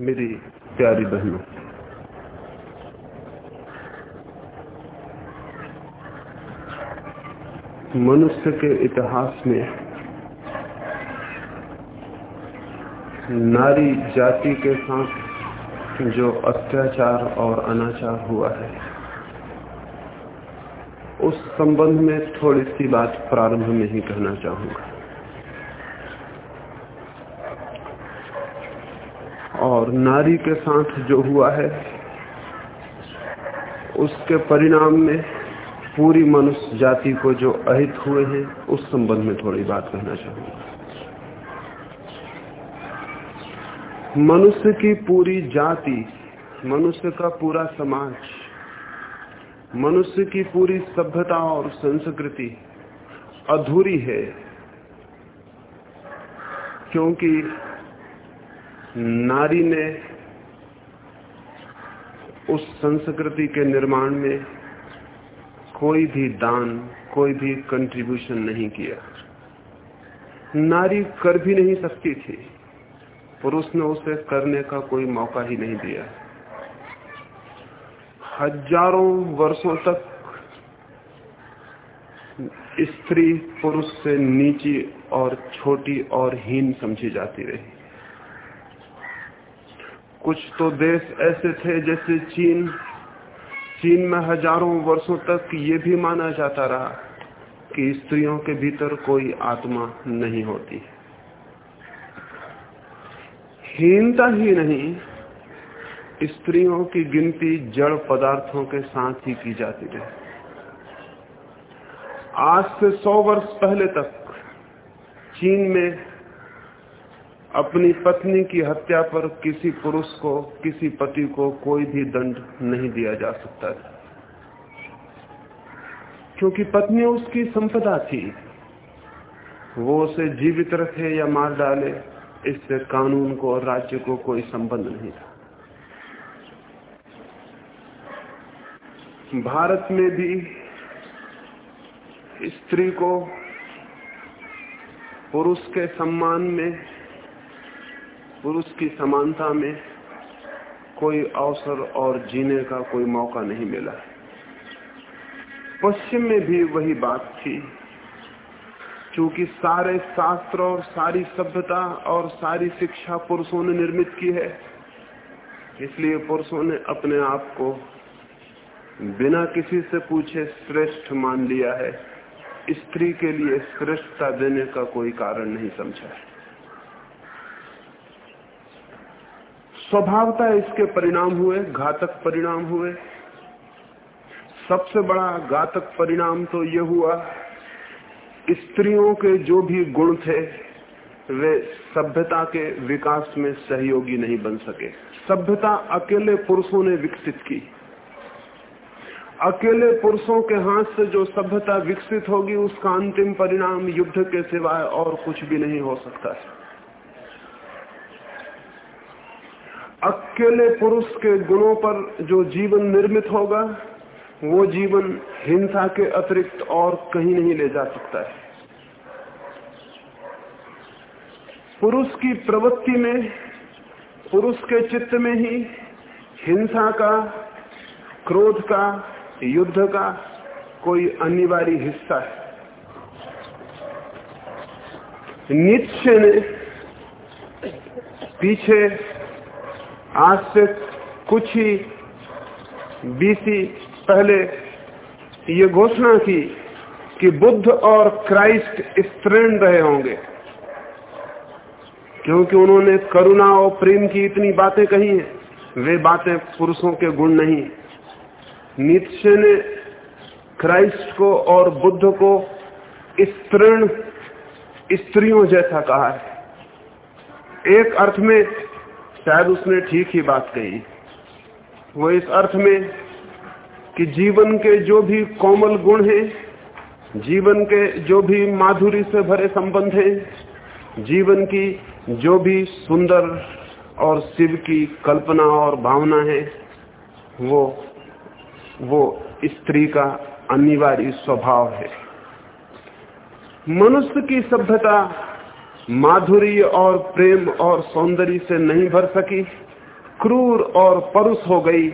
मेरी प्यारी बहनों। मनुष्य के इतिहास में नारी जाति के साथ जो अत्याचार और अनाचार हुआ है, उस संबंध में थोड़ी सी बात प्रारंभ में ही कहना चाहूँगा। नारी के साथ जो हुआ है, उसके परिणाम में पूरी मनुष्य जाति को जो अहित हुए हैं, उस संबंध में थोड़ी बात कहना चाहूँगा। मनुष्य की पूरी जाति, मनुष्य का पूरा समाज, मनुष्य की पूरी सभ्यता और संस्कृति अधूरी है, क्योंकि नारी ने उस संस्कृति के निर्माण में कोई भी दान, कोई भी कंट्रीब्यूशन नहीं किया। नारी कर भी नहीं सकती थी, पुरुष ने उसे करने का कोई मौका ही नहीं दिया। हज़ारों वर्षों तक स्त्री पुरुष से नीची और छोटी और हीन समझी जाती रही। कुछ तो देश ऐसे थे जैसे चीन। चीन में हज़ारों वर्षों तक ये भी माना जाता रहा कि स्त्रियों के भीतर कोई आत्मा नहीं होती। हीनता ही नहीं, स्त्रियों की गिनती जड़ पदार्थों के साथ ही की जाती रही आज से सौ वर्ष पहले तक चीन में अपनी पत्नी की हत्या पर किसी पुरुष को, किसी पति को कोई भी दंड नहीं दिया जा सकता क्योंकि पत्नी उसकी संपदा थी। वो उसे जीवित रखे या मार डाले, इससे कानून को और राज्य को कोई संबंध नहीं था। भारत में भी स्त्री को पुरुष के सम्मान में पुरुष की समानता में कोई अवसर और जीने का कोई मौका नहीं मिला। पश्चिम में भी वही बात थी, क्योंकि सारे शास्त्र और सारी सभ्यता और सारी शिक्षा पुरुषों ने निर्मित की है। इसलिए पुरुषों ने अपने आप को बिना किसी से पूछे श्रेष्ठ मान लिया है। स्त्री के लिए श्रेष्ठता देने का कोई कारण नहीं समझा है। स्वभावता इसके परिणाम हुए, घातक परिणाम हुए। सबसे बड़ा घातक परिणाम तो यह हुआ, स्त्रियों के जो भी गुण थे, वे सभ्यता के विकास में सहयोगी नहीं बन सके। सभ्यता अकेले पुरुषों ने विकसित की। अकेले पुरुषों के हाथ से जो सभ्यता विकसित होगी, उसका अंतिम परिणाम युद्ध के सिवाय और कुछ भी नहीं हो सकता। है अकेले पुरुष के गुणों पर जो जीवन निर्मित होगा, वो जीवन हिंसा के अतिरिक्त और कहीं नहीं ले जा सकता है। पुरुष की प्रवृत्ति में, पुरुष के चित्त में ही हिंसा का, क्रोध का, युद्ध का कोई अनिवार्य हिस्सा है। निश्चय ने पीछे आज से कुछ ही बीसी पहले ये घोषणा की कि बुद्ध और क्राइस्ट स्त्रीण रहे होंगे। क्योंकि उन्होंने करुणा और प्रेम की इतनी बातें कही हैं, वे बातें पुरुषों के गुण नहीं। नीचे ने क्राइस्ट को और बुद्ध को स्त्रीण स्त्रियों जैसा कहा है। एक अर्थ में शायद उसने ठीक ही बात कही। वो इस अर्थ में कि जीवन के जो भी कोमल गुण हैं, जीवन के जो भी माधुरी से भरे संबंध हैं, जीवन की जो भी सुंदर और शिव की कल्पना और भावना है, वो वो स्त्री का अनिवार्य स्वभाव है। मनुष्य की सभ्यता माधुरी और प्रेम और सौंदर्य से नहीं भर सकी। क्रूर और परुष हो गई,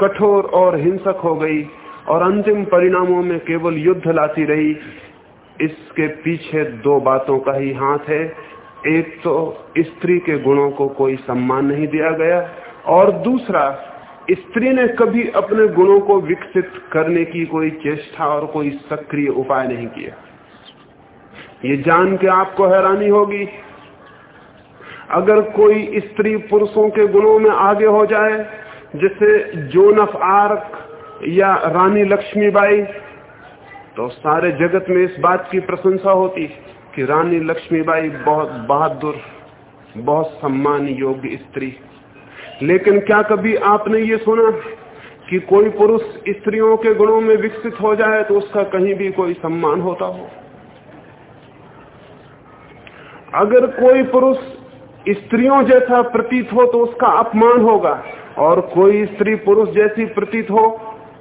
कठोर और हिंसक हो गई, और अंतिम परिणामों में केवल युद्ध लाती रही। इसके पीछे दो बातों का ही हाथ है। एक तो स्त्री के गुणों को कोई सम्मान नहीं दिया गया, और दूसरा, स्त्री ने कभी अपने गुणों को विकसित करने की कोई चेष्टा और कोई सक्रिय उपाय नहीं किया। ये जान के आपको हैरानी होगी। अगर कोई स्त्री पुरुषों के गुणों में आगे हो जाए, जैसे जोन ऑफ़ आर्क या रानी लक्ष्मीबाई तो सारे जगत में इस बात की प्रशंसा होती कि रानी लक्ष्मीबाई बहुत बहादुर, बहुत सम्मान योग्य स्त्री। लेकिन क्या कभी आपने ये सुना कि कोई पुरुष स्त्रियों के गुणों में विकसित हो जाए तो उसका कहीं भी कोई सम्मान होता हो? अगर कोई पुरुष स्त्रियों जैसा प्रतीत हो तो उसका अपमान होगा, और कोई स्त्री पुरुष जैसी प्रतीत हो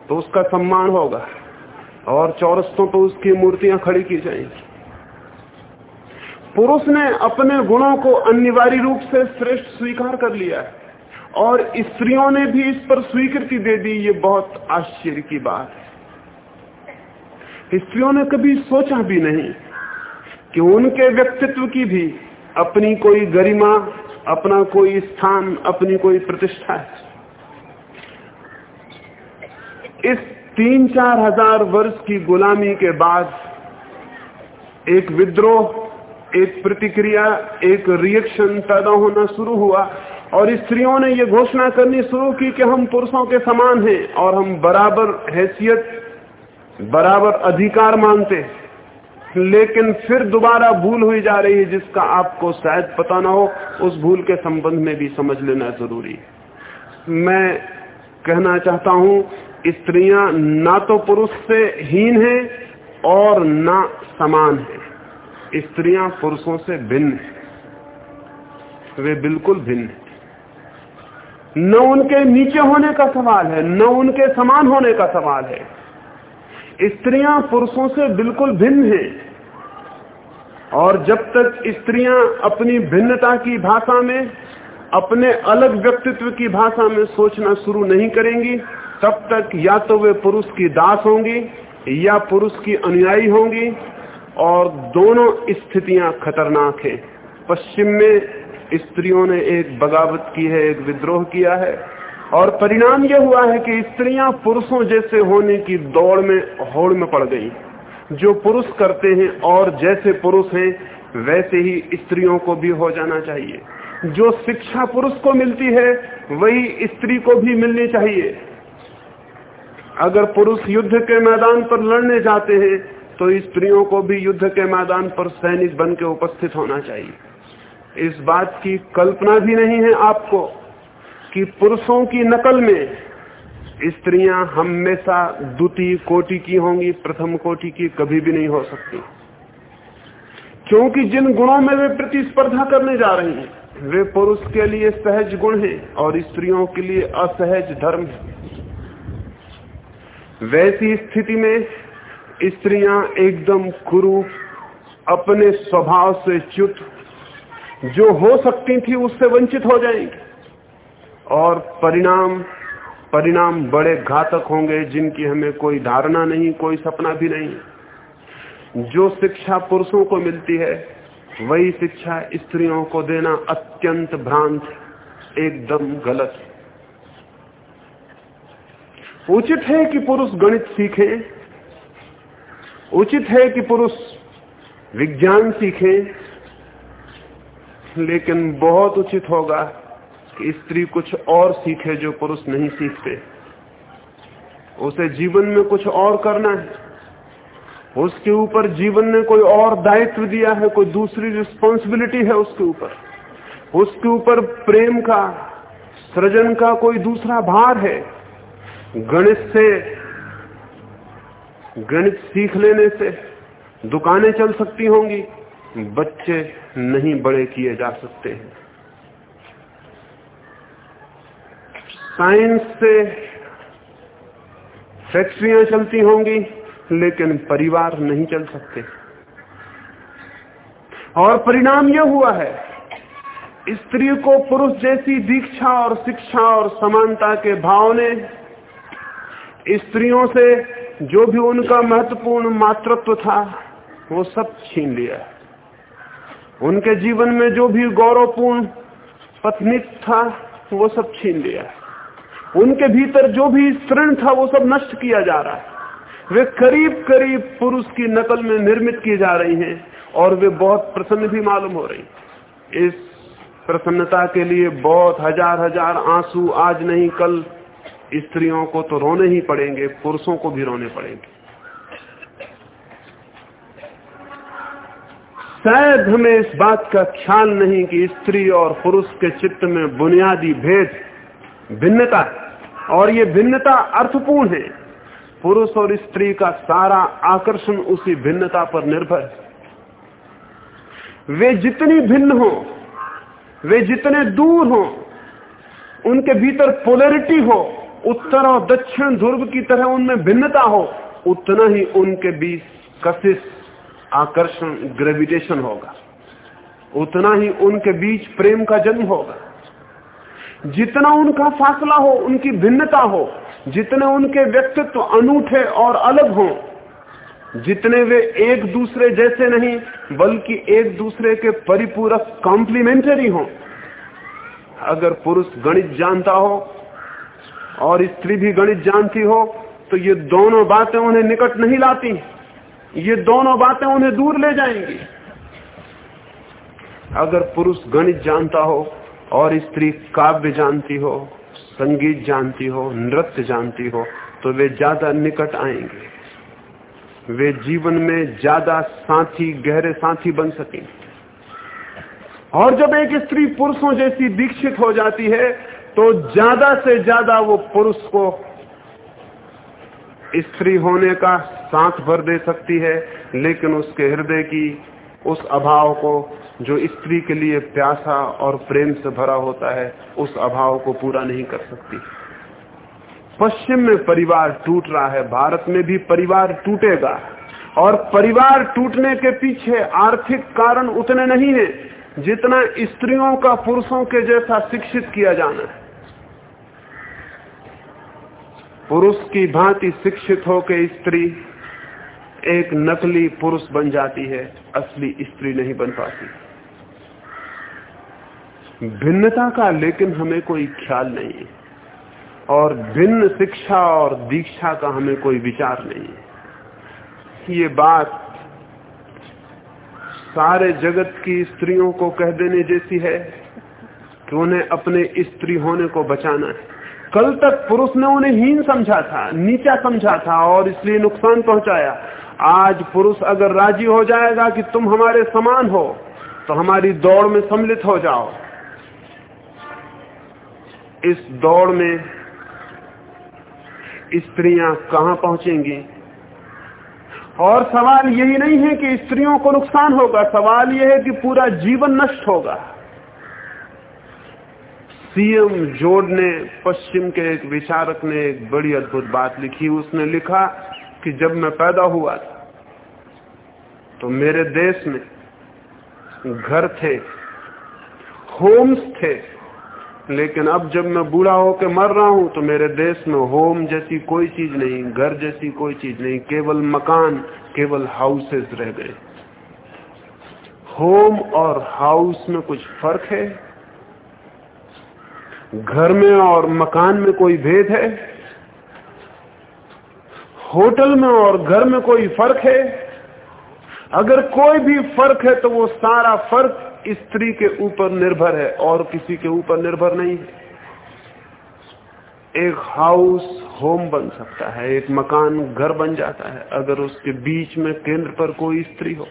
तो उसका सम्मान होगा, और चौरस्तों तो उसकी मूर्तियाँ खड़ी की जाएँगी। पुरुष ने अपने गुणों को अनिवार्य रूप से श्रेष्ठ स्वीकार कर लिया है, और स्त्रियों ने भी इस पर स्वीकृति दे दी, ये बहुत आश्चर्य की बात है। स्त्रियों ने कभी सोचा भी नहीं कि उनके व्यक्तित्व की भी अपनी कोई गरिमा, अपना कोई स्थान, अपनी कोई प्रतिष्ठा है। इस तीन चार हज़ार वर्ष की गुलामी के बाद एक विद्रोह, एक प्रतिक्रिया, एक रिएक्शन पैदा होना शुरू हुआ और स्त्रियों ने यह घोषणा करनी शुरू की कि हम पुरुषों के समान हैं और हम बराबर हैसियत, बराबर अधिकार मानते हैं। लेकिन फिर दोबारा भूल हुई जा रही है जिसका आपको शायद पता ना हो, उस भूल के संबंध में भी समझ लेना ज़रूरी है। मैं कहना चाहता हूँ, स्त्रियाँ ना तो पुरुष से हीन है और ना समान है। स्त्रियाँ पुरुषों से भिन्न है। वे बिल्कुल भिन्न है। न उनके नीचे होने का सवाल है, न उनके समान होने का सवाल है। स्त्रियाँ पुरुषों से बिल्कुल भिन्न हैं। और जब तक स्त्रियाँ अपनी भिन्नता की भाषा में, अपने अलग व्यक्तित्व की भाषा में सोचना शुरू नहीं करेंगी, तब तक या तो वे पुरुष की दास होंगी, या पुरुष की अनुयायी होंगी, और दोनों स्थितियाँ खतरनाक हैं। पश्चिम में स्त्रियों ने एक बगावत की है, एक विद्रोह किया है। और परिणाम यह हुआ है कि स्त्रियाँ पुरुषों जैसे होने की दौड़ में, होड़ में पड़ गई। जो पुरुष करते हैं और जैसे पुरुष हैं, वैसे ही स्त्रियों को भी हो जाना चाहिए। जो शिक्षा पुरुष को मिलती है, वही स्त्री को भी मिलनी चाहिए। अगर पुरुष युद्ध के मैदान पर लड़ने जाते हैं तो स्त्रियों को भी युद्ध के मैदान पर सैनिक बन के उपस्थित होना चाहिए। इस बात की कल्पना भी नहीं है आपको। कि पुरुषों की नकल में स्त्रियाँ हमेशा द्वितीय कोटि की होंगी, प्रथम कोटि की कभी भी नहीं हो सकती। क्योंकि जिन गुणों में वे प्रतिस्पर्धा करने जा रही हैं, वे पुरुष के लिए सहज गुण हैं और स्त्रियों के लिए असहज धर्म है। वैसी स्थिति में स्त्रियाँ एकदम कुरूप, अपने स्वभाव से च्युत, जो हो सकती थी उससे वंचित हो जाएँगी। और परिणाम परिणाम बड़े घातक होंगे जिनकी हमें कोई धारणा नहीं, कोई सपना भी नहीं। जो शिक्षा पुरुषों को मिलती है, वही शिक्षा स्त्रियों को देना अत्यंत भ्रांत, एकदम गलत। उचित है कि पुरुष गणित सीखे, उचित है कि पुरुष विज्ञान सीखे, लेकिन बहुत उचित होगा कि स्त्री कुछ और सीखे जो पुरुष नहीं सीखते। उसे जीवन में कुछ और करना है। उसके ऊपर जीवन ने कोई और दायित्व दिया है, कोई दूसरी रिस्पॉन्सिबिलिटी है उसके ऊपर। उसके ऊपर प्रेम का, सृजन का कोई दूसरा भार है। गणित से, गणित सीख लेने से दुकानें चल सकती होंगी, बच्चे नहीं बड़े किए जा सकते हैं। साइंस से फैक्ट्रियाँ चलती होंगी, लेकिन परिवार नहीं चल सकते। और परिणाम यह हुआ है, स्त्री को पुरुष जैसी दीक्षा और शिक्षा और समानता के भाव ने स्त्रियों से जो भी उनका महत्वपूर्ण मातृत्व था, वो सब छीन लिया। उनके जीवन में जो भी गौरवपूर्ण पत्नी था, वो सब छीन लिया। उनके भीतर जो भी स्तृण था वो सब नष्ट किया जा रहा है। वे करीब करीब पुरुष की नकल में निर्मित की जा रही हैं और वे बहुत प्रसन्न भी मालूम हो रही इस प्रसन्नता के लिए बहुत हज़ार हज़ार आँसू आज नहीं, कल स्त्रियों को तो रोने ही पड़ेंगे, पुरुषों को भी रोने पड़ेंगे। शायद हमें इस बात का ख्याल नहीं कि स्त्री और पुरुष के चित्त में बुनियादी भेद भिन्नता है। और ये भिन्नता अर्थपूर्ण है। पुरुष और स्त्री का सारा आकर्षण उसी भिन्नता पर निर्भर है। वे जितनी भिन्न हो, वे जितने दूर हो, उनके भीतर पोलरिटी हो, उत्तर और दक्षिण ध्रुव की तरह उनमें भिन्नता हो, उतना ही उनके बीच कशिश, आकर्षण ग्रेविटेशन होगा। उतना ही उनके बीच प्रेम का जन्म होगा। जितना उनका फासला हो, उनकी भिन्नता हो, जितने उनके व्यक्तित्व अनूठे और अलग हो, जितने वे एक दूसरे जैसे नहीं, बल्कि एक दूसरे के परिपूरक कॉम्प्लीमेंटरी हो। अगर पुरुष गणित जानता हो और स्त्री भी गणित जानती हो तो ये दोनों बातें उन्हें निकट नहीं लाती। ये दोनों बातें उन्हें दूर ले जाएँगी। अगर पुरुष गणित जानता हो और स्त्री काव्य जानती हो, संगीत जानती हो, नृत्य जानती हो तो वे ज़्यादा निकट आएँगे। वे जीवन में ज़्यादा साथी, गहरे साथी बन सकेंगे। और जब एक स्त्री पुरुषों जैसी दीक्षित हो जाती है तो ज़्यादा से ज़्यादा वो पुरुष को स्त्री होने का साथ भर दे सकती है, लेकिन उसके हृदय की उस अभाव को जो स्त्री के लिए प्यासा और प्रेम से भरा होता है, उस अभाव को पूरा नहीं कर सकती। पश्चिम में परिवार टूट रहा है, भारत में भी परिवार टूटेगा। और परिवार टूटने के पीछे आर्थिक कारण उतने नहीं है, जितना स्त्रियों का पुरुषों के जैसा शिक्षित किया जाना है। पुरुष की भांति शिक्षित होकर स्त्री एक नकली पुरुष बन जाती है, असली स्त्री नहीं बन पाती। भिन्नता का लेकिन हमें कोई ख्याल नहीं है। और भिन्न शिक्षा और दीक्षा का हमें कोई विचार नहीं है। ये बात सारे जगत की स्त्रियों को कह देने जैसी है कि उन्हें अपने स्त्री होने को बचाना है। कल तक पुरुष ने उन्हें हीन समझा था, नीचा समझा था और इसलिए नुकसान पहुँचाया। आज पुरुष अगर राज़ी हो जाएगा कि तुम हमारे समान हो तो हमारी दौड़ में सम्मिलित हो जाओ। इस दौड़ में स्त्रियाँ कहाँ पहुंचेंगी? और सवाल यही नहीं है कि स्त्रियों को नुकसान होगा, सवाल यह है कि पूरा जीवन नष्ट होगा। सीएम जोड ने, पश्चिम के एक विचारक ने एक बड़ी अद्भुत बात लिखी। उसने लिखा कि जब मैं पैदा हुआ तो मेरे देश में घर थे, होम्स थे, लेकिन अब जब मैं बूढ़ा होकर मर रहा हूँ तो मेरे देश में होम जैसी कोई चीज़ नहीं, घर जैसी कोई चीज़ नहीं, केवल मकान, केवल हाउसेस रह गए। होम और हाउस में कुछ फ़र्क है? घर में और मकान में कोई भेद है? होटल में और घर में कोई फ़र्क है? अगर कोई भी फ़र्क है तो वो सारा फ़र्क स्त्री के ऊपर निर्भर है और किसी के ऊपर निर्भर नहीं है। एक हाउस होम बन सकता है, एक मकान घर बन जाता है, अगर उसके बीच में केंद्र पर कोई स्त्री हो।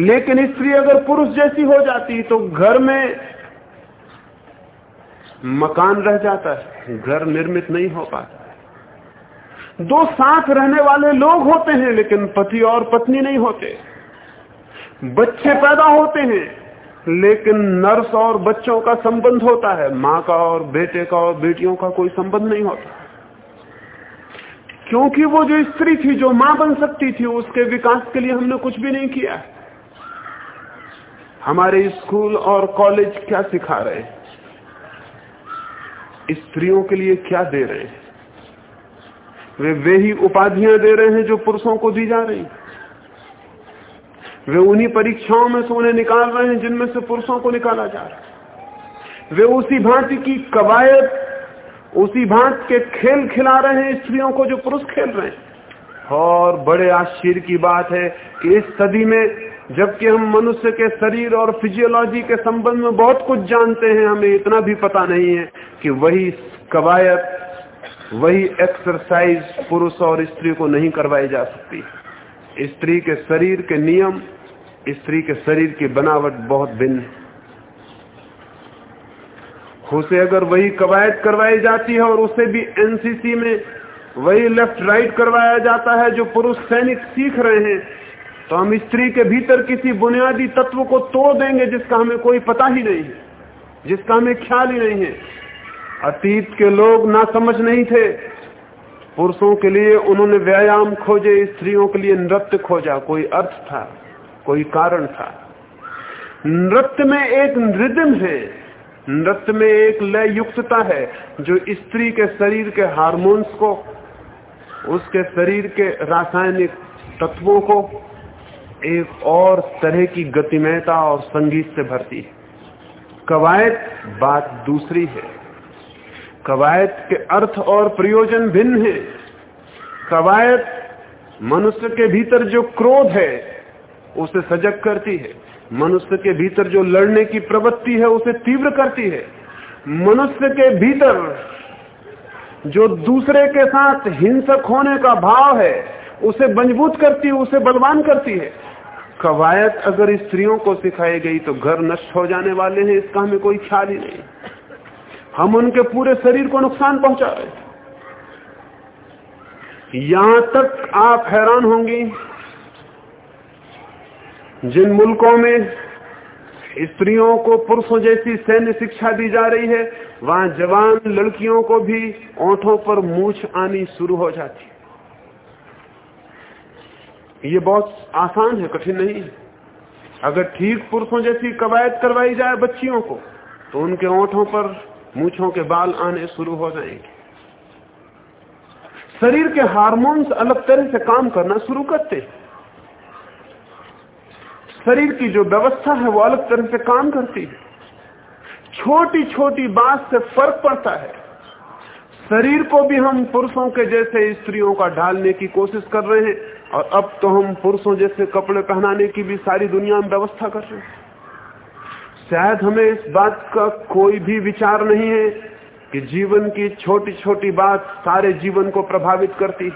लेकिन स्त्री अगर पुरुष जैसी हो जाती तो घर में मकान रह जाता है, घर निर्मित नहीं हो पाता। दो साथ रहने वाले लोग होते हैं, लेकिन पति और पत्नी नहीं होते। बच्चे पैदा होते हैं, लेकिन नर्स और बच्चों का संबंध होता है। माँ का और बेटे का और बेटियों का कोई संबंध नहीं होता। क्योंकि वो जो स्त्री थी, जो माँ बन सकती थी, उसके विकास के लिए हमने कुछ भी नहीं किया। हमारे स्कूल और कॉलेज क्या सिखा रहे स्त्रियों के लिए क्या दे रहे हैं? वे वे ही उपाधियाँ दे रहे हैं जो पुरुषों को दी जा रही वे उन्हीं परीक्षाओं में से उन्हें निकाल रहे हैं जिनमें से पुरुषों को निकाला जा रहा है। वे उसी भांति की कवायद, उसी भांत के खेल खिला रहे हैं स्त्रियों को जो पुरुष खेल रहे हैं। और बड़े आश्चर्य की बात है कि इस सदी में, जबकि हम मनुष्य के शरीर और फिजियोलॉजी के संबंध में बहुत कुछ जानते हैं, हमें इतना भी पता नहीं है कि वही कवायद वही एक्सरसाइज पुरुष और स्त्री को नहीं करवाई जा सकती। स्त्री के शरीर के नियम, स्त्री के शरीर की बनावट बहुत भिन्न उसे अगर वही कवायद करवाई जाती है और उसे भी एनसीसी में वही लेफ़्ट राइट करवाया जाता है जो पुरुष सैनिक सीख रहे हैं तो हम स्त्री के भीतर किसी बुनियादी तत्व को तोड़ देंगे जिसका हमें कोई पता ही नहीं है, जिसका हमें ख्याल ही नहीं है। अतीत के लोग ना समझ नहीं थे। पुरुषों के लिए उन्होंने व्यायाम खोजे, स्त्रियों के लिए नृत्य खोजा। कोई अर्थ था, कोई कारण था। नृत्य में एक रिदम है। नृत्य में एक लय युक्तता है, जो स्त्री के शरीर के हार्मोन्स को, उसके शरीर के रासायनिक तत्वों को एक और तरह की गतिमयता और संगीत से भरती है। कवायद बात दूसरी है। कवायद के अर्थ और प्रयोजन भिन्न है। कवायद मनुष्य के भीतर जो क्रोध है, उसे सजग करती है। मनुष्य के भीतर जो लड़ने की प्रवृत्ति है, उसे तीव्र करती है। मनुष्य के भीतर जो दूसरे के साथ हिंसक होने का भाव है, उसे मज़बूत करती है, उसे बलवान करती है। कवायद अगर स्त्रियों को सिखाई गई तो घर नष्ट हो जाने वाले हैं, इसका हमें कोई ख्याल ही नहीं। हम उनके पूरे शरीर को नुकसान पहुँचा रहे यहाँ तक आप हैरान होंगी, जिन मुल्कों में स्त्रियों को पुरुषों जैसी सैन्य शिक्षा दी जा रही है, वहाँ जवान लड़कियों को भी ओंठों पर मूछ आनी शुरू हो जाती है। ये बहुत आसान है, कठिन नहीं है। अगर ठीक पुरुषों जैसी कवायद करवाई जाए बच्चियों को तो उनके ओंठों पर मूछों के बाल आने शुरू हो जाएँगे। शरीर के हार्मोन्स अलग तरह से काम करना शुरू करते शरीर की जो व्यवस्था है वो अलग तरह से काम करती है। छोटी छोटी बात से फ़र्क पड़ता है। शरीर को भी हम पुरुषों के जैसे स्त्रियों का ढालने की कोशिश कर रहे हैं और अब तो हम पुरुषों जैसे कपड़े पहनाने की भी सारी दुनिया में व्यवस्था कर रहे हैं। शायद हमें इस बात का कोई भी विचार नहीं है कि जीवन की छोटी छोटी बात सारे जीवन को प्रभावित करती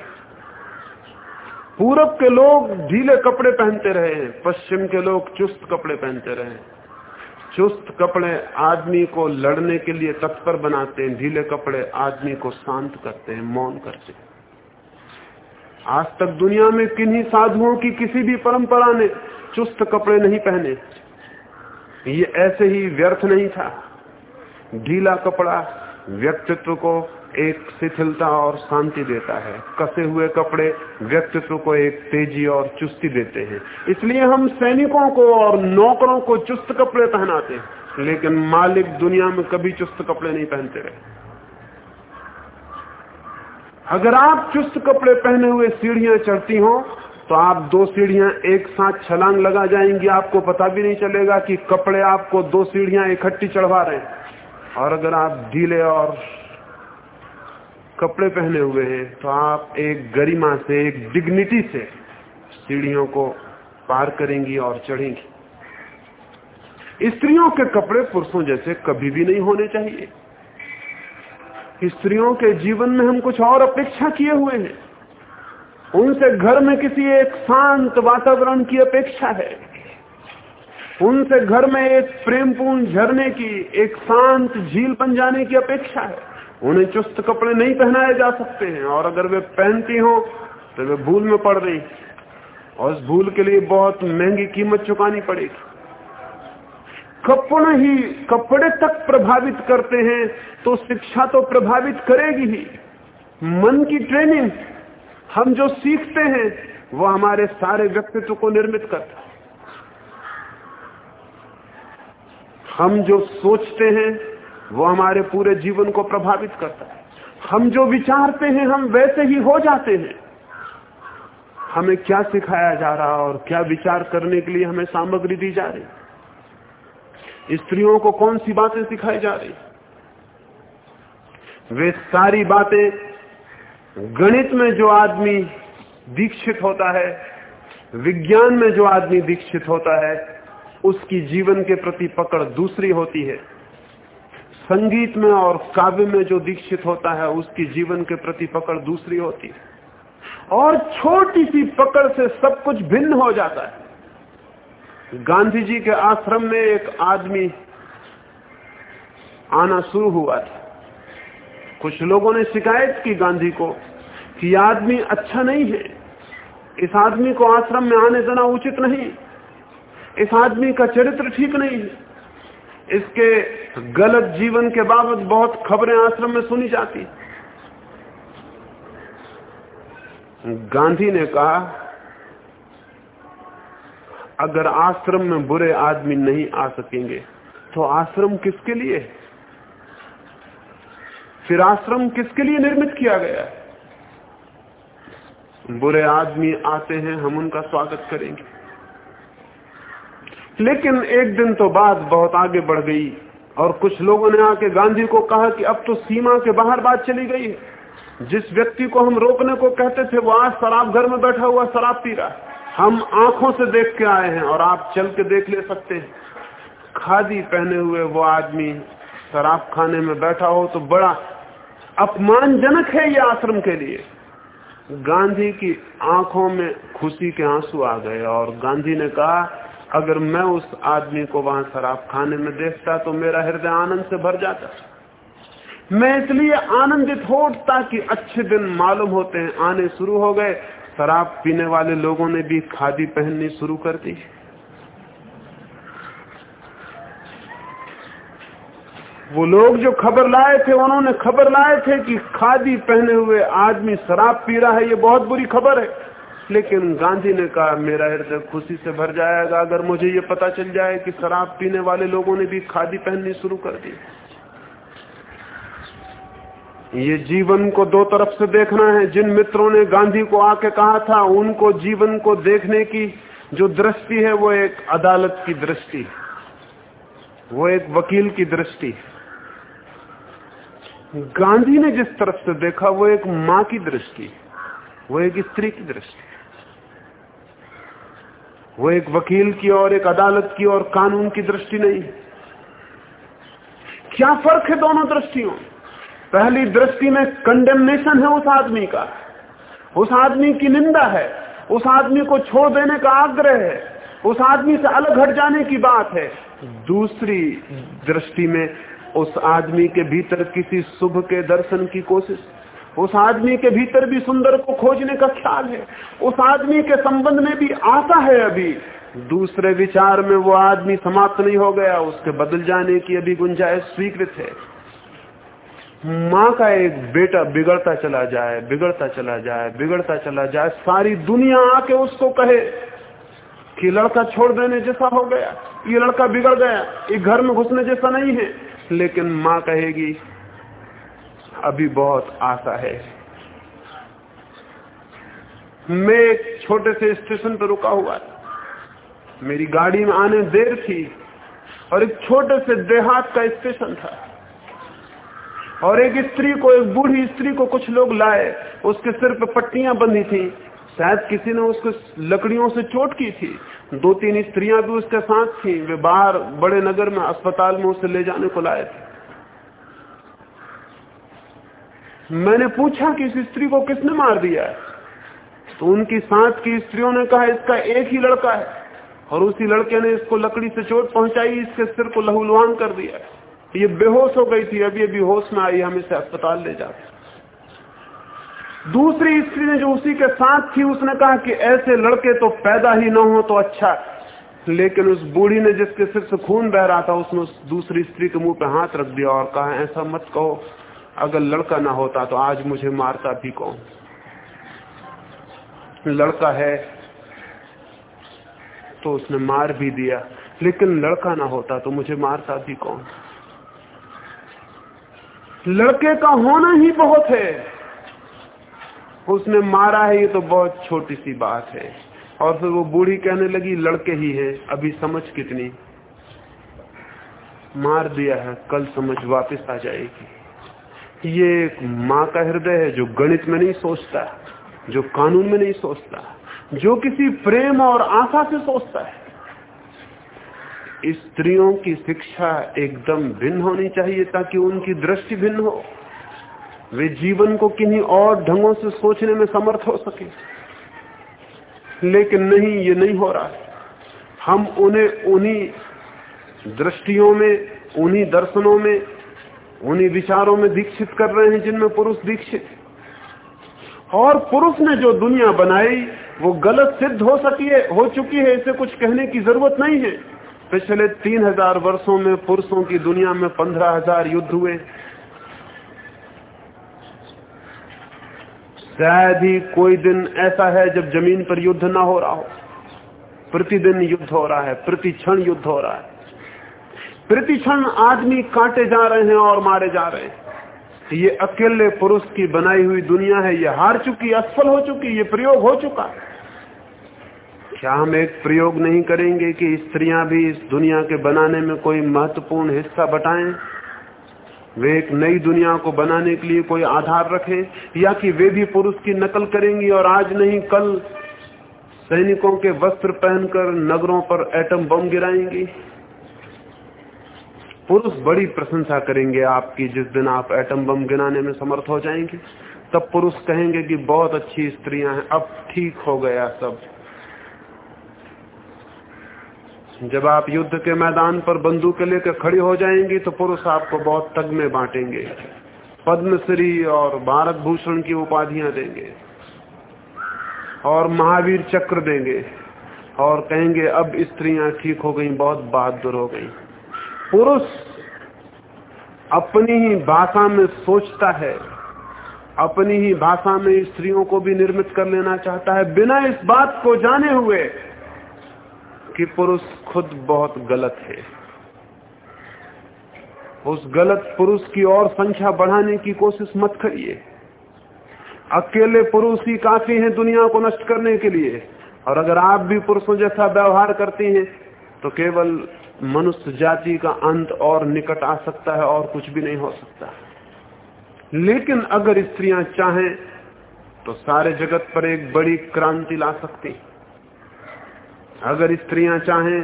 पूरब के लोग ढीले कपड़े पहनते रहे हैं, पश्चिम के लोग चुस्त कपड़े पहनते रहे चुस्त कपड़े आदमी को लड़ने के लिए तत्पर बनाते हैं, ढीले कपड़े आदमी को शांत करते हैं, मौन करते हैं। आज तक दुनिया में किन्हीं साधुओं की किसी भी परंपरा ने चुस्त कपड़े नहीं पहने। ये ऐसे ही व्यर्थ नहीं था। ढीला कपड़ा व्यक्तित्व को एक शिथिलता और शांति देता है। कसे हुए कपड़े व्यक्तित्व को एक तेज़ी और चुस्ती देते हैं। इसलिए हम सैनिकों को और नौकरों को चुस्त कपड़े पहनाते हैं। लेकिन मालिक दुनिया में कभी चुस्त कपड़े नहीं पहनते रहे। अगर आप चुस्त कपड़े पहने हुए सीढ़ियाँ चढ़ती हो तो आप दो सीढ़ियाँ एक साथ छलांग लगा जाएँगी, आपको पता भी नहीं चलेगा कि कपड़े आपको दो सीढ़ियाँ इकट्ठी चढ़वा रहे हैं। और अगर आप ढीले और कपड़े पहने हुए हैं तो आप एक गरिमा से, एक डिग्निटी से सीढ़ियों को पार करेंगी और चढ़ेंगी। स्त्रियों के कपड़े पुरुषों जैसे कभी भी नहीं होने चाहिए। स्त्रियों के जीवन में हम कुछ और अपेक्षा किए हुए हैं। उनसे घर में किसी एक शांत वातावरण की अपेक्षा है। उनसे घर में एक प्रेमपूर्ण झरने की, एक शांत झील बन जाने की अपेक्षा है। उन्हें चुस्त कपड़े नहीं पहनाए जा सकते हैं, और अगर वे पहनती हो तो वे भूल में पड़ रही और उस भूल के लिए बहुत महँगी कीमत चुकानी पड़ेगी। कपड़े ही कपड़े तक प्रभावित करते हैं तो शिक्षा तो प्रभावित करेगी ही। मन की ट्रेनिंग हम जो सीखते हैं, वो हमारे सारे व्यक्तित्व को निर्मित करता है। हम जो सोचते हैं, वो हमारे पूरे जीवन को प्रभावित करता है। हम जो विचारते हैं, हम वैसे ही हो जाते हैं। हमें क्या सिखाया जा रहा और क्या विचार करने के लिए हमें सामग्री दी जा रही? स्त्रियों को कौन सी बातें सिखाई जा रही? वे सारी बातें गणित में जो आदमी दीक्षित होता है, विज्ञान में जो आदमी दीक्षित होता है, उसकी जीवन के प्रति पकड़ दूसरी होती है। संगीत में और काव्य में जो दीक्षित होता है, उसकी जीवन के प्रति पकड़ दूसरी होती है। और छोटी सी पकड़ से सब कुछ भिन्न हो जाता है। गांधी जी के आश्रम में एक आदमी आना शुरू हुआ था। कुछ लोगों ने शिकायत की गांधी को कि आदमी अच्छा नहीं है। इस आदमी को आश्रम में आने देना उचित नहीं। इस आदमी का चरित्र ठीक नहीं है। इसके गलत जीवन के बाबत बहुत खबरें आश्रम में सुनी जाती। गांधी ने कहा, अगर आश्रम में बुरे आदमी नहीं आ सकेंगे तो आश्रम किसके लिए? फिर आश्रम किसके लिए निर्मित किया गया है? बुरे आदमी आते हैं, हम उनका स्वागत करेंगे। लेकिन एक दिन तो बात बहुत आगे बढ़ गई और कुछ लोगों ने आके गांधी को कहा कि अब तो सीमा के बाहर बात चली गई है। जिस व्यक्ति को हम रोकने को कहते थे, वो आज शराब घर में बैठा हुआ शराब पी रहा हम आँखों से देख के आए हैं और आप चल के देख ले सकते हैं। खादी पहने हुए वो आदमी शराब खाने में बैठा हो तो बड़ा अपमानजनक है ये आश्रम के लिए। गांधी की आँखों में खुशी के आँसू आ गए और गांधी ने कहा, अगर मैं उस आदमी को वहाँ शराब खाने में देखता तो मेरा हृदय आनंद से भर जाता। मैं इसलिए आनंदित हो की अच्छे दिन मालूम होते हैं। आने शुरू हो गए। शराब पीने वाले लोगों ने भी खादी पहननी शुरू कर दी। वो लोग जो खबर लाए थे, उन्होंने खबर लाए थे कि खादी पहने हुए आदमी शराब पी रहा है, ये बहुत बुरी खबर है। लेकिन गांधी ने कहा, मेरा हृदय खुशी से भर जाएगा, अगर मुझे ये पता चल जाए कि शराब पीने वाले लोगों ने भी खादी पहननी शुरू कर दी। ये जीवन को दो तरफ़ से देखना है। जिन मित्रों ने गांधी को आके कहा था, उनको जीवन को देखने की जो दृष्टि है, वो एक अदालत की दृष्टि वो एक वकील की दृष्टि गांधी ने जिस तरफ़ से देखा, वो एक माँ की दृष्टि, वो एक स्त्री की दृष्टि, वो एक वकील की और एक अदालत की और कानून की दृष्टि नहीं। क्या फ़र्क है दोनों दृष्टियों पहली दृष्टि में कंडेमनेशन है उस आदमी का। उस आदमी की निंदा है। उस आदमी को छोड़ देने का आग्रह है। उस आदमी से अलग हट जाने की बात है। दूसरी दृष्टि में उस आदमी के भीतर किसी शुभ के दर्शन की कोशिश। उस आदमी के भीतर भी सुंदर को खोजने का ख्याल है। उस आदमी के संबंध में भी आशा है अभी। दूसरे विचार में वो आदमी समाप्त नहीं हो गया। उसके बदल जाने की अभी गुंजाइश स्वीकृत है। माँ का एक बेटा बिगड़ता चला जाए, बिगड़ता चला जाए, बिगड़ता चला जाए, सारी दुनिया आके उसको कहे कि लड़का छोड़ देने जैसा हो गया, ये लड़का बिगड़ गया, ये घर में घुसने जैसा नहीं है। लेकिन माँ कहेगी, अभी बहुत आशा है। मैं एक छोटे से स्टेशन पर रुका हुआ मेरी गाड़ी में आने देर थी और एक छोटे से देहात का स्टेशन था। और एक स्त्री को, एक बूढ़ी स्त्री को कुछ लोग लाए। उसके सिर पे पट्टियाँ बंधी थी। शायद किसी ने उसको लकड़ियों से चोट की थी। दो तीन स्त्रियाँ भी उसके साथ थी, वे बाहर बड़े नगर में अस्पताल में उसे ले जाने को लाए थे। मैंने पूछा कि इस स्त्री को किसने मार दिया है? तो उनकी साथ की स्त्रियों ने कहा, इसका एक ही लड़का है। और उसी लड़के ने इसको लकड़ी से चोट पहुंचाई, इसके सिर को लहूलुहान कर दिया। ये बेहोश हो गई थी अभी अभी होश में आई, हम इसे अस्पताल ले जाते दूसरी स्त्री ने जो उसी के साथ थी, उसने कहा कि ऐसे लड़के तो पैदा ही ना हो तो अच्छा लेकिन उस बूढ़ी ने जिसके सिर से खून बह रहा था, उसने उस दूसरी स्त्री के मुँह पे हाथ रख दिया और कहा, ऐसा मत कहो, अगर लड़का ना होता तो आज मुझे मारता भी कौन? लड़का है तो उसने मार भी दिया, लेकिन लड़का ना होता तो मुझे मारता भी कौन? लड़के का होना ही बहुत है। उसने मारा है, ये तो बहुत छोटी सी बात है। और फिर वो बूढ़ी कहने लगी, लड़के ही है, अभी समझ कितनी। मार दिया है, कल समझ वापस आ जाएगी। ये एक माँ का हृदय है, जो गणित में नहीं सोचता, जो कानून में नहीं सोचता, जो किसी प्रेम और आशा से सोचता है। स्त्रियों की शिक्षा एकदम भिन्न होनी चाहिए, ताकि उनकी दृष्टि भिन्न हो। वे जीवन को किन्हीं और ढंगों से सोचने में समर्थ हो सके। लेकिन नहीं, ये नहीं हो रहा हम उन्हें, उन्हीं दृष्टियों में, उन्हीं दर्शनों में, उन्हीं विचारों में दीक्षित कर रहे हैं जिनमें पुरुष दीक्षित और पुरुष ने जो दुनिया बनाई, वो गलत सिद्ध हो सकी है, हो चुकी है, इसे कुछ कहने की ज़रूरत नहीं है। पिछले तीन हज़ार वर्षो में पुरुषों की दुनिया में पंद्रह हज़ार युद्ध हुए। शायद ही कोई दिन ऐसा है जब ज़मीन पर युद्ध ना हो रहा हो। प्रतिदिन युद्ध हो रहा है प्रति क्षण युद्ध हो रहा है। प्रति क्षण आदमी काटे जा रहे हैं और मारे जा रहे हैं। ये अकेले पुरुष की बनाई हुई दुनिया है, ये हार चुकी, असफल हो चुकी, ये प्रयोग हो चुका क्या हम एक प्रयोग नहीं करेंगे कि स्त्रियाँ भी इस दुनिया के बनाने में कोई महत्वपूर्ण हिस्सा बटाएँ? वे एक नई दुनिया को बनाने के लिए कोई आधार रखें, या कि वे भी पुरुष की नकल करेंगी और आज नहीं, कल सैनिकों के वस्त्र पहनकर नगरों पर एटम बम गिराएँगी। पुरुष बड़ी प्रशंसा करेंगे आपकी, जिस दिन आप एटम बम गिराने में समर्थ हो जाएँगे। तब पुरुष कहेंगे कि बहुत अच्छी स्त्रियाँ हैं, अब ठीक हो गया सब। जब आप युद्ध के मैदान पर बंदूक लेकर खड़ी हो जाएँगी तो पुरुष आपको बहुत तग में बांटेंगे। पद्मश्री और भारत भूषण की उपाधियाँ देंगे और महावीर चक्र देंगे और कहेंगे, अब स्त्रियाँ ठीक हो गई, बहुत बहादुर हो गई। पुरुष अपनी ही भाषा में सोचता है, अपनी ही भाषा में स्त्रियों को भी निर्मित कर लेना चाहता है। बिना इस बात को जाने हुए कि पुरुष खुद बहुत गलत है। उस गलत पुरुष की और संख्या बढ़ाने की कोशिश मत करिए। अकेले पुरुष ही काफ़ी है दुनिया को नष्ट करने के लिए। और अगर आप भी पुरुषों जैसा व्यवहार करती हैं तो केवल मनुष्य जाति का अंत और निकट आ सकता है और कुछ भी नहीं हो सकता। लेकिन अगर स्त्रियाँ चाहें तो सारे जगत पर एक बड़ी क्रांति ला सकती अगर स्त्रियाँ चाहें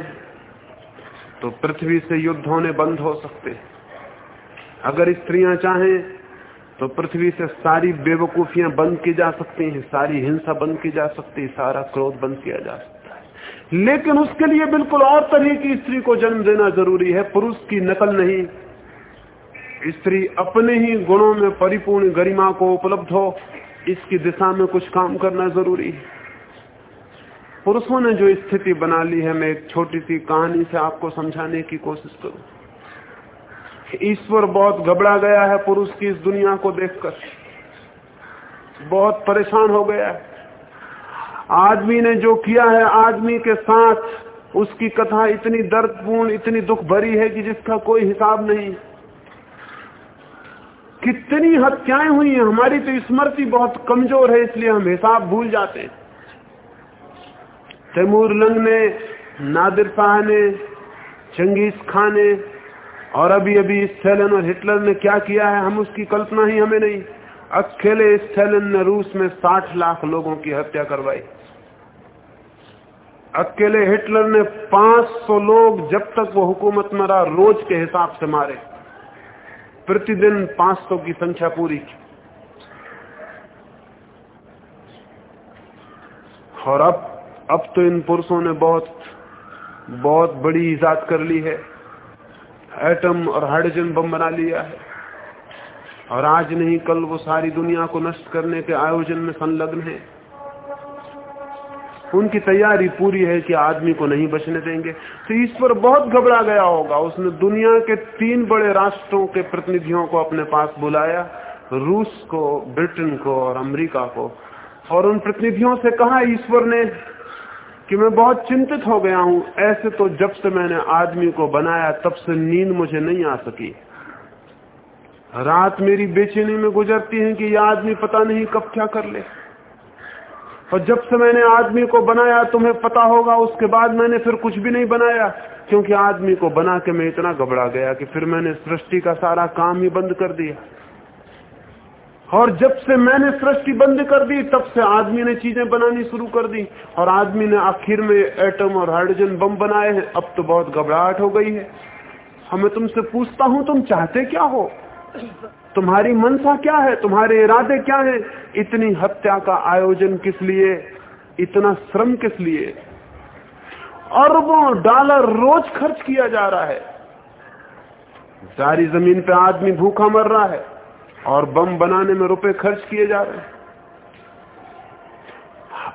तो पृथ्वी से युद्ध होने बंद हो सकते। अगर स्त्रियाँ चाहें तो पृथ्वी से सारी बेवकूफियाँ बंद की जा सकती हैं, सारी हिंसा बंद की जा सकती है, सारा क्रोध बंद किया जा सकता है। लेकिन उसके लिए बिल्कुल और तरह की स्त्री को जन्म देना ज़रूरी है, पुरुष की नकल नहीं। स्त्री अपने ही गुणों में परिपूर्ण गरिमा को उपलब्ध हो, इसकी दिशा में कुछ काम करना ज़रूरी है। पुरुषों ने जो स्थिति बना ली है, मैं एक छोटी सी कहानी से आपको समझाने की कोशिश करूँ। ईश्वर बहुत घबरा गया है पुरुष की इस दुनिया को देखकर। बहुत परेशान हो गया है। आदमी ने जो किया है, आदमी के साथ उसकी कथा इतनी दर्दपूर्ण, इतनी दुख भरी है कि जिसका कोई हिसाब नहीं। कितनी हत्याएँ हुई हैं। हमारी तो स्मृति बहुत कमज़ोर है, इसलिए हम हिसाब भूल जाते हैं। तैमूर लंग ने नादिर शाह ने चंगेज खान ने और अभी अभी स्टेलिन और हिटलर ने क्या किया है, हम उसकी कल्पना ही हमें नहीं। अकेले स्टेलिन ने रूस में 60 लाख लोगों की हत्या करवाई। अकेले हिटलर ने 500 लोग जब तक वो हुकूमत में रहा रोज के हिसाब से मारे। प्रतिदिन 500 की संख्या पूरी की। और अब अब तो इन पुरुषों ने बहुत बहुत बड़ी ईजाद कर ली है। एटम और हाइड्रोजन बम बना लिया है। और आज नहीं, कल वो सारी दुनिया को नष्ट करने के आयोजन में संलग्न है। उनकी तैयारी पूरी है कि आदमी को नहीं बचने देंगे। तो ईश्वर बहुत घबरा गया होगा। उसने दुनिया के तीन बड़े राष्ट्रों के प्रतिनिधियों को अपने पास बुलाया, रूस को, ब्रिटेन को और अमेरिका को। और उन प्रतिनिधियों से कहा, ईश्वर ने कि मैं बहुत चिंतित हो गया हूँ, ऐसे तो जब से मैंने आदमी को बनाया, तब से नींद मुझे नहीं आ सकी। रात मेरी बेचैनी में गुजरती है कि यह आदमी पता नहीं कब क्या कर ले। और जब से मैंने आदमी को बनाया, तुम्हें पता होगा, उसके बाद मैंने फिर कुछ भी नहीं बनाया, क्योंकि आदमी को बना के मैं इतना घबरा गया कि फिर मैंने सृष्टि का सारा काम ही बंद कर दिया। और जब से मैंने सृष्टि बंद कर दी, तब से आदमी ने चीज़ें बनानी शुरू कर दी। और आदमी ने आखिर में एटम और हाइड्रोजन बम बनाए हैं। अब तो बहुत घबराहट हो गई है। हमें तुमसे पूछता हूँ, तुम चाहते क्या हो? तुम्हारी मनसा क्या है? तुम्हारे इरादे क्या है? इतनी हत्या का आयोजन किस लिए? इतना श्रम किस लिए? अरबों डॉलर रोज खर्च किया जा रहा है। सारी ज़मीन पे आदमी भूखा मर रहा है। और बम बनाने में रुपए खर्च किए जा रहे हैं।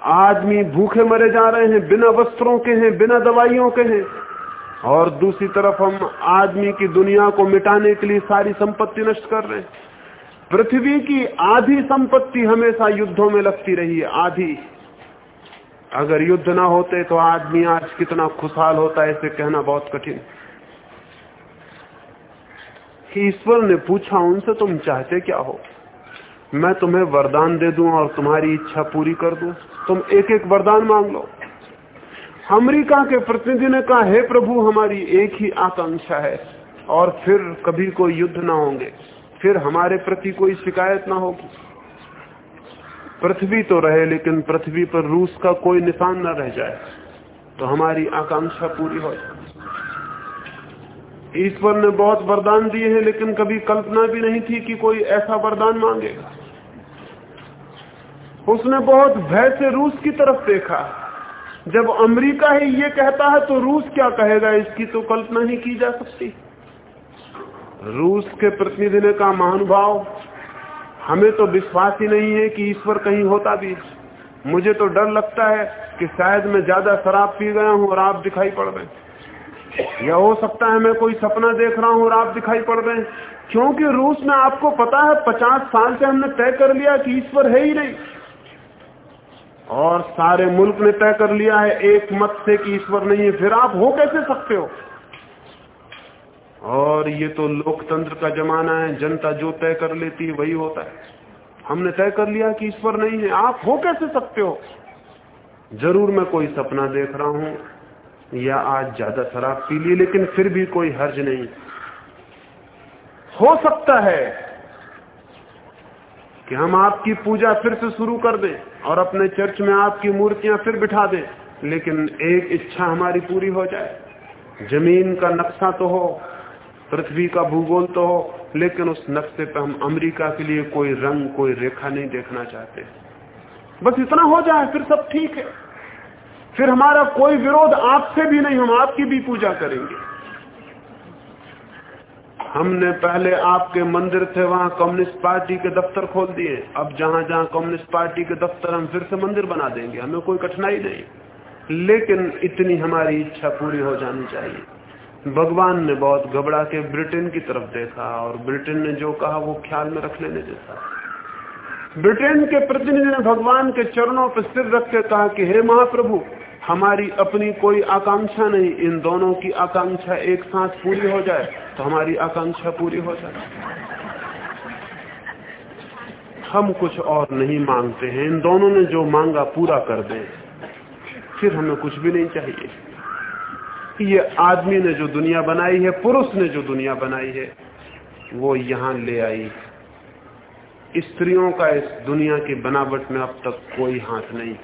आदमी भूखे मरे जा रहे हैं, बिना वस्त्रों के हैं, बिना दवाइयों के हैं। और दूसरी तरफ़ हम आदमी की दुनिया को मिटाने के लिए सारी संपत्ति नष्ट कर रहे हैं। पृथ्वी की आधी संपत्ति हमेशा युद्धों में लगती रही है, आधी। अगर युद्ध ना होते तो आदमी आज कितना खुशहाल होता है, इसे कहना बहुत कठिन। ईश्वर ने पूछा उनसे, तुम चाहते क्या हो? मैं तुम्हें वरदान दे दूँ और तुम्हारी इच्छा पूरी कर दूँ। तुम एक एक वरदान मांग लो। अमेरिका के प्रतिनिधि ने कहा, हे प्रभु, हमारी एक ही आकांक्षा है और फिर कभी कोई युद्ध ना होंगे। फिर हमारे प्रति कोई शिकायत ना होगी। पृथ्वी तो रहे, लेकिन पृथ्वी पर रूस का कोई निशान न रह जाए। तो हमारी आकांक्षा पूरी हो जाए। ईश्वर ने बहुत वरदान दिए हैं, लेकिन कभी कल्पना भी नहीं थी कि कोई ऐसा वरदान मांगेगा। उसने बहुत भय से रूस की तरफ़ देखा। जब अमेरिका ही ये कहता है तो रूस क्या कहेगा? इसकी तो कल्पना ही की जा सकती। रूस के प्रतिनिधि ने कहा, महानुभाव, हमें तो विश्वास ही नहीं है कि ईश्वर कहीं होता भी। मुझे तो डर लगता है कि शायद मैं ज़्यादा शराब पी गया हूँ और आप दिखाई पड़ रहे या हो सकता है मैं कोई सपना देख रहा हूँ और आप दिखाई पड़ रहे हैं। क्योंकि रूस में आपको पता है, पचास साल से हमने तय कर लिया कि ईश्वर है ही नहीं। और सारे मुल्क ने तय कर लिया है, एक मत से कि ईश्वर नहीं है। फिर आप हो कैसे सकते हो? और ये तो लोकतंत्र का जमाना है, जनता जो तय कर लेती है, वही होता है। हमने तय कर लिया कि ईश्वर नहीं है। आप हो कैसे सकते हो? ज़रूर मैं कोई सपना देख रहा हूँ या आज ज़्यादा शराब पी ली, लेकिन फिर भी कोई हर्ज नहीं। हो सकता है कि हम आपकी पूजा फिर से शुरू कर दें और अपने चर्च में आपकी मूर्तियाँ फिर बिठा दें, लेकिन एक इच्छा हमारी पूरी हो जाए। ज़मीन का नक्शा तो हो, पृथ्वी का भूगोल तो हो, लेकिन उस नक्शे पर हम अमेरिका के लिए कोई रंग, कोई रेखा नहीं देखना चाहते। बस इतना हो जाए, फिर सब ठीक है। फिर हमारा कोई विरोध आपसे भी नहीं, हम आपकी भी पूजा करेंगे। हमने पहले आपके मंदिर थे, वहाँ कम्युनिस्ट पार्टी के दफ्तर खोल दिए। अब जहाँ जहाँ कम्युनिस्ट पार्टी के दफ्तर, हम फिर से मंदिर बना देंगे। हमें कोई कठिनाई नहीं। लेकिन इतनी हमारी इच्छा पूरी हो जानी चाहिए। भगवान ने बहुत घबरा के ब्रिटेन की तरफ़ देखा, और ब्रिटेन ने जो कहा, वो ख्याल में रख लेने जैसा ब्रिटेन के प्रतिनिधि ने भगवान के चरणों पर सिर रख के कहा कि, हे महाप्रभु, हमारी अपनी कोई आकांक्षा नहीं, इन दोनों की आकांक्षा एक साथ पूरी हो जाए तो हमारी आकांक्षा पूरी हो जाए। हम कुछ और नहीं मांगते हैं, इन दोनों ने जो मांगा पूरा कर दें। फिर हमें कुछ भी नहीं चाहिए। ये आदमी ने जो दुनिया बनाई है, पुरुष ने जो दुनिया बनाई है, वो यहाँ ले आई। स्त्रियों का इस दुनिया की बनावट में अब तक कोई हाथ नहीं।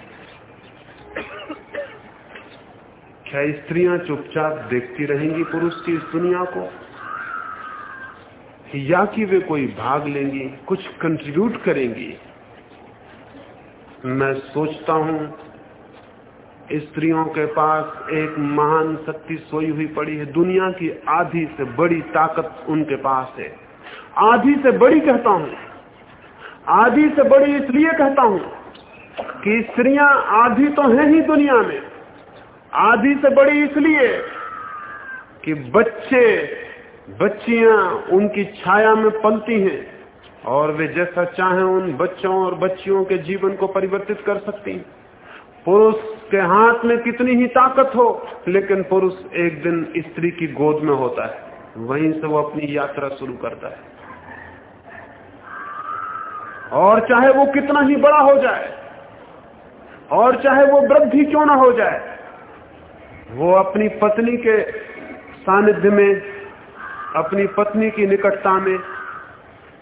क्या स्त्रियाँ चुपचाप देखती रहेंगी पुरुष की इस दुनिया को? या कि वे कोई भाग लेंगी, कुछ कंट्रीब्यूट करेंगी? मैं सोचता हूँ, स्त्रियों के पास एक महान शक्ति सोई हुई पड़ी है। दुनिया की आधी से बड़ी ताकत उनके पास है। आधी से बड़ी कहता हूँ आधी से बड़ी इसलिए कहता हूँ कि स्त्रियाँ आधी तो है ही दुनिया में। आधी से बड़ी इसलिए कि बच्चे, बच्चियाँ उनकी छाया में पलती हैं और वे जैसा चाहे उन बच्चों और बच्चियों के जीवन को परिवर्तित कर सकती पुरुष के हाथ में कितनी ही ताकत हो, लेकिन पुरुष एक दिन स्त्री की गोद में होता है। वहीं से वो अपनी यात्रा शुरू करता है। और चाहे वो कितना ही बड़ा हो जाए, और चाहे वो वृद्ध ही क्यों ना हो जाए, वो अपनी पत्नी के सानिध्य में, अपनी पत्नी की निकटता में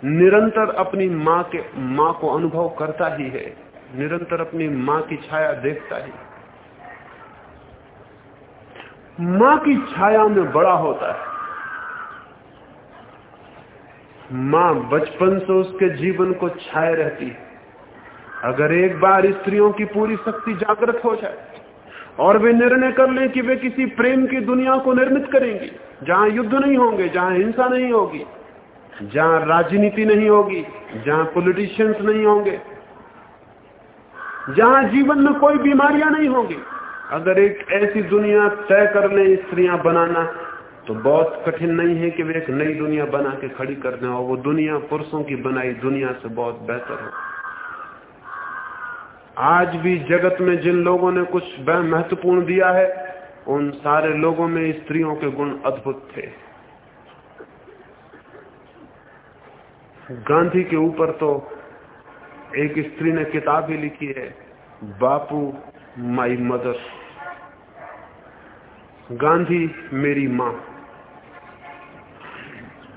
निरंतर अपनी माँ के, माँ को अनुभव करता ही है, निरंतर अपनी माँ की छाया देखता ही। माँ की छाया में बड़ा होता है। माँ बचपन से उसके जीवन को छाए रहती है। अगर एक बार स्त्रियों की पूरी शक्ति जागृत हो जाए और वे निर्णय कर लें कि वे किसी प्रेम की दुनिया को निर्मित करेंगी, जहाँ युद्ध नहीं होंगे, जहाँ हिंसा नहीं होगी, जहाँ राजनीति नहीं होगी, जहाँ पॉलिटिशियंस नहीं होंगे, जहाँ जीवन में कोई बीमारियाँ नहीं होंगी, अगर एक ऐसी दुनिया तय कर ले स्त्रियाँ बनाना तो बहुत कठिन नहीं है कि वे एक नई दुनिया बना के खड़ी कर दें और वो दुनिया पुरुषों की बनाई दुनिया से बहुत बेहतर हो। आज भी जगत में जिन लोगों ने कुछ महत्वपूर्ण दिया है, उन सारे लोगों में स्त्रियों के गुण अद्भुत थे। गांधी के ऊपर तो एक स्त्री ने किताब ही लिखी है, बापू माई मदर। गांधी मेरी माँ।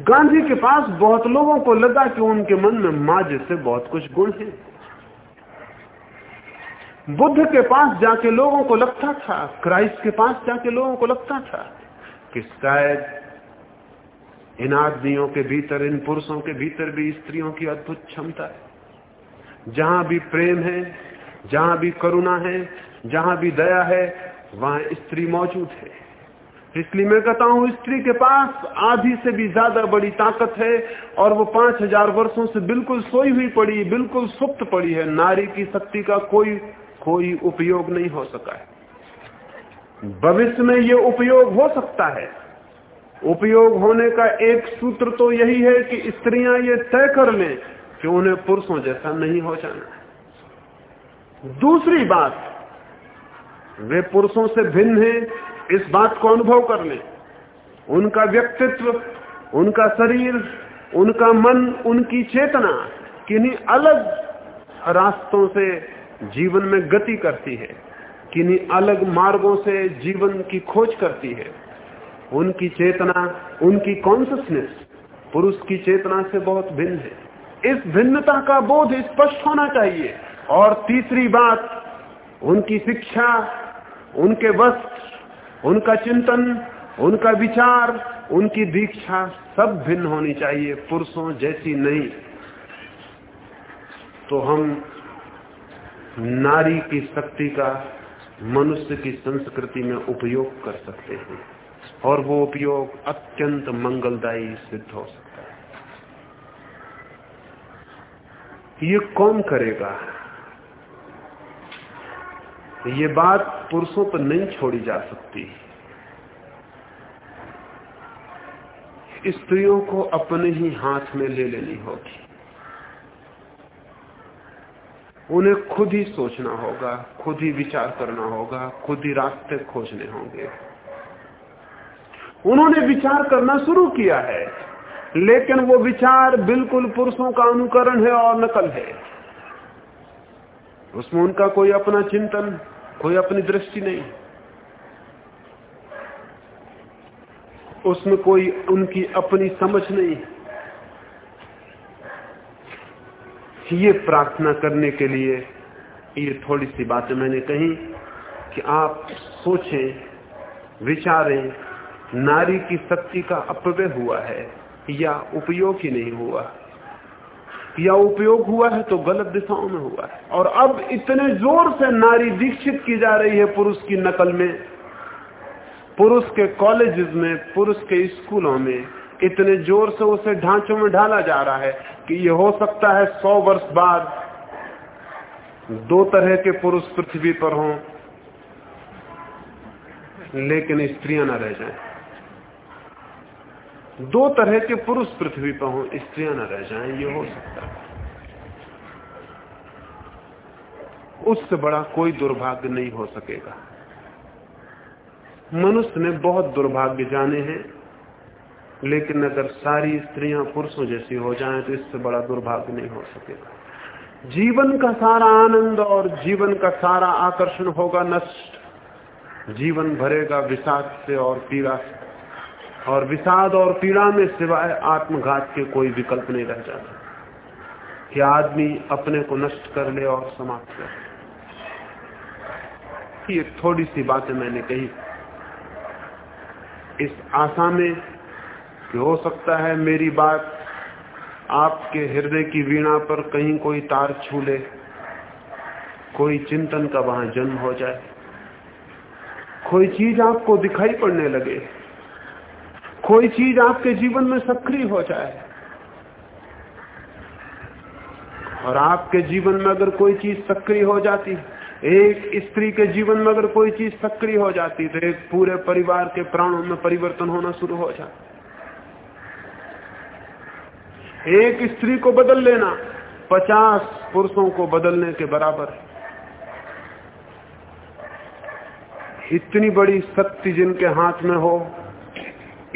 गांधी के पास बहुत लोगों को लगा कि उनके मन में माँ जैसे बहुत कुछ गुण है। बुद्ध के पास जाके लोगों को लगता था, क्राइस्ट के पास जाके लोगों को लगता था कि शायद इन आदमियों के भीतर, इन पुरुषों के भीतर भी स्त्रियों की अद्भुत क्षमता है। जहाँ भी प्रेम है, जहाँ भी करुणा है, जहाँ भी दया है, वहाँ स्त्री मौजूद है। इसलिए मैं कहता हूँ, स्त्री के पास आधी से भी ज़्यादा बड़ी ताकत है और वो पाँच हज़ार वर्षो से बिल्कुल सोई हुई पड़ी, बिल्कुल सुप्त पड़ी है। नारी की शक्ति का कोई कोई उपयोग नहीं हो सका है। भविष्य में ये उपयोग हो सकता है। उपयोग होने का एक सूत्र तो यही है कि स्त्रियाँ ये तय कर लें कि उन्हें पुरुषों जैसा नहीं हो जाना दूसरी बात, वे पुरुषों से भिन्न हैं इस बात को अनुभव कर लें। उनका व्यक्तित्व, उनका शरीर, उनका मन, उनकी चेतना किन्हीं अलग रास्तों से जीवन में गति करती है, किन्हीं अलग मार्गों से जीवन की खोज करती है। उनकी चेतना, उनकी कॉन्सियसनेस पुरुष की चेतना से बहुत भिन्न है। इस भिन्नता का बोध स्पष्ट होना चाहिए। और तीसरी बात, उनकी शिक्षा, उनके वस्त्र उनका चिंतन, उनका विचार, उनकी दीक्षा सब भिन्न होनी चाहिए, पुरुषों जैसी नहीं। तो हम नारी की शक्ति का मनुष्य की संस्कृति में उपयोग कर सकते हैं और वो उपयोग अत्यंत मंगलदायी सिद्ध हो सकता है। ये कौन करेगा? ये बात पुरुषों पर नहीं छोड़ी जा सकती। स्त्रियों को अपने ही हाथ में ले लेनी होगी। उन्हें खुद ही सोचना होगा, खुद ही विचार करना होगा, खुद ही रास्ते खोजने होंगे। उन्होंने विचार करना शुरू किया है, लेकिन वो विचार बिल्कुल पुरुषों का अनुकरण है और नकल है। उसमें उनका कोई अपना चिंतन कोई अपनी दृष्टि नहीं। उसमें कोई उनकी अपनी समझ नहीं। ये प्रार्थना करने के लिए ये थोड़ी सी बातें मैंने कही कि आप सोचें, विचारें, नारी की शक्ति का अपव्यय हुआ है या उपयोग ही नहीं हुआ। या उपयोग हुआ है तो गलत दिशाओं में हुआ है। और अब इतने ज़ोर से नारी दीक्षित की जा रही है पुरुष की नकल में, पुरुष के कॉलेजेस में, पुरुष के स्कूलों में, इतने ज़ोर से उसे ढांचों में ढाला जा रहा है कि ये हो सकता है सौ वर्ष बाद दो तरह के पुरुष पृथ्वी पर हों, लेकिन स्त्रियाँ न रह जाएँ। दो तरह के पुरुष पृथ्वी पर हो, स्त्रियाँ न रह जाएँ, ये हो सकता है। उससे बड़ा कोई दुर्भाग्य नहीं हो सकेगा। मनुष्य ने बहुत दुर्भाग्य जाने हैं, लेकिन अगर सारी स्त्रियाँ पुरुषों जैसी हो जाएँ तो इससे बड़ा दुर्भाग्य नहीं हो सकेगा। जीवन का सारा आनंद और जीवन का सारा आकर्षण होगा नष्ट। जीवन भरेगा विषाद से और पीड़ा से। और विषाद और पीड़ा में सिवाय आत्मघात के कोई विकल्प नहीं रह जाता। कि आदमी अपने को नष्ट कर ले और समाप्त कर ये थोड़ी सी बातें मैंने कही। इस आशा में कि हो सकता है मेरी बात आपके हृदय की वीणा पर कहीं कोई तार छू ले कोई चिंतन का वहाँ जन्म हो जाए। कोई चीज़ आपको दिखाई पड़ने लगे। कोई चीज़ आपके जीवन में सक्रिय हो जाए और आपके जीवन में अगर कोई चीज़ सक्रिय हो जाती, एक स्त्री के जीवन में अगर कोई चीज़ सक्रिय हो जाती तो एक पूरे परिवार के प्राणों में परिवर्तन होना शुरू हो जाता। एक स्त्री को बदल लेना, पचास पुरुषों को बदलने के बराबर। इतनी बड़ी शक्ति जिनके हाथ में हो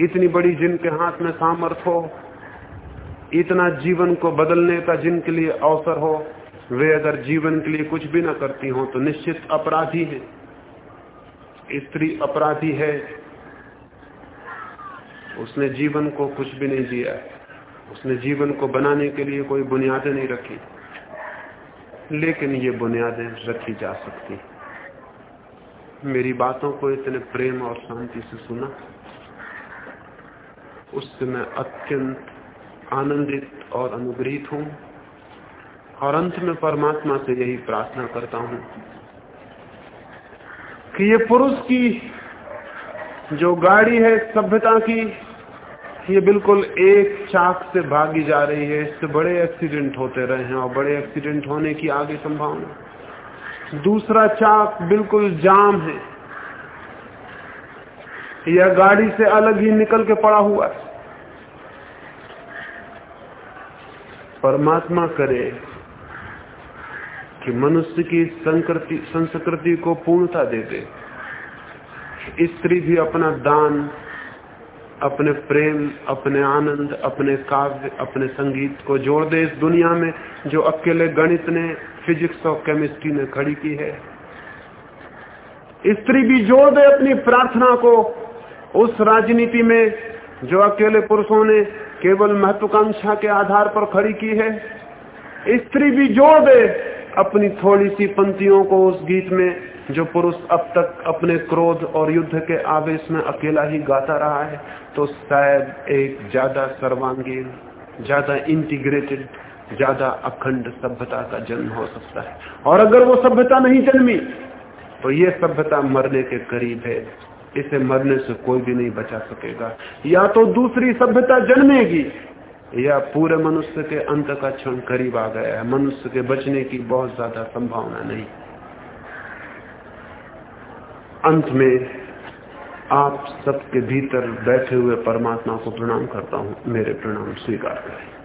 इतनी बड़ी जिनके हाथ में सामर्थ हो, इतना जीवन को बदलने का जिनके लिए अवसर हो, वे अगर जीवन के लिए कुछ भी ना करती हो तो निश्चित अपराधी है। स्त्री अपराधी है। उसने जीवन को कुछ भी नहीं दिया उसने जीवन को बनाने के लिए कोई बुनियादें नहीं रखी। लेकिन ये बुनियादें रखी जा सकती मेरी बातों को इतने प्रेम और शांति से सुना। उससे मैं अत्यंत आनंदित और अनुग्रहित हूँ। और अंत में परमात्मा से यही प्रार्थना करता हूँ कि ये पुरुष की जो गाड़ी है सभ्यता की, ये बिल्कुल एक चाक से भागी जा रही है। इससे बड़े एक्सीडेंट होते रहे हैं और बड़े एक्सीडेंट होने की आगे संभावना। दूसरा चाक बिल्कुल जाम है। यह गाड़ी से अलग ही निकल के पड़ा हुआ है। परमात्मा करे कि मनुष्य की संकृति, संस्कृति को पूर्णता दे दे। स्त्री भी अपना दान, अपने प्रेम, अपने आनंद, अपने काव्य, अपने संगीत को जोड़ दे इस दुनिया में, जो अकेले गणित ने, फिजिक्स और केमिस्ट्री ने खड़ी की है। स्त्री भी जोड़ दे अपनी प्रार्थना को उस राजनीति में जो अकेले पुरुषों ने केवल महत्वाकांक्षा के आधार पर खड़ी की है, स्त्री भी जोड़ दे, अपनी थोड़ी सी पंक्तियों को उस गीत में जो पुरुष अब तक अपने क्रोध और युद्ध के आवेश में अकेला ही गाता रहा है तो शायद एक ज़्यादा सर्वांगीण, ज़्यादा इंटीग्रेटेड ज़्यादा अखंड सभ्यता का जन्म हो सकता है। और अगर वो सभ्यता नहीं जन्मी तो ये सभ्यता मरने के करीब है। इसे मरने से कोई भी नहीं बचा सकेगा। या तो दूसरी सभ्यता जन्मेगी। या पूरे मनुष्य के अंत का क्षण करीब आ गया है। मनुष्य के बचने की बहुत ज़्यादा संभावना नहीं। अंत में आप सबके भीतर बैठे हुए परमात्मा को प्रणाम करता हूँ। मेरे प्रणाम स्वीकार करें।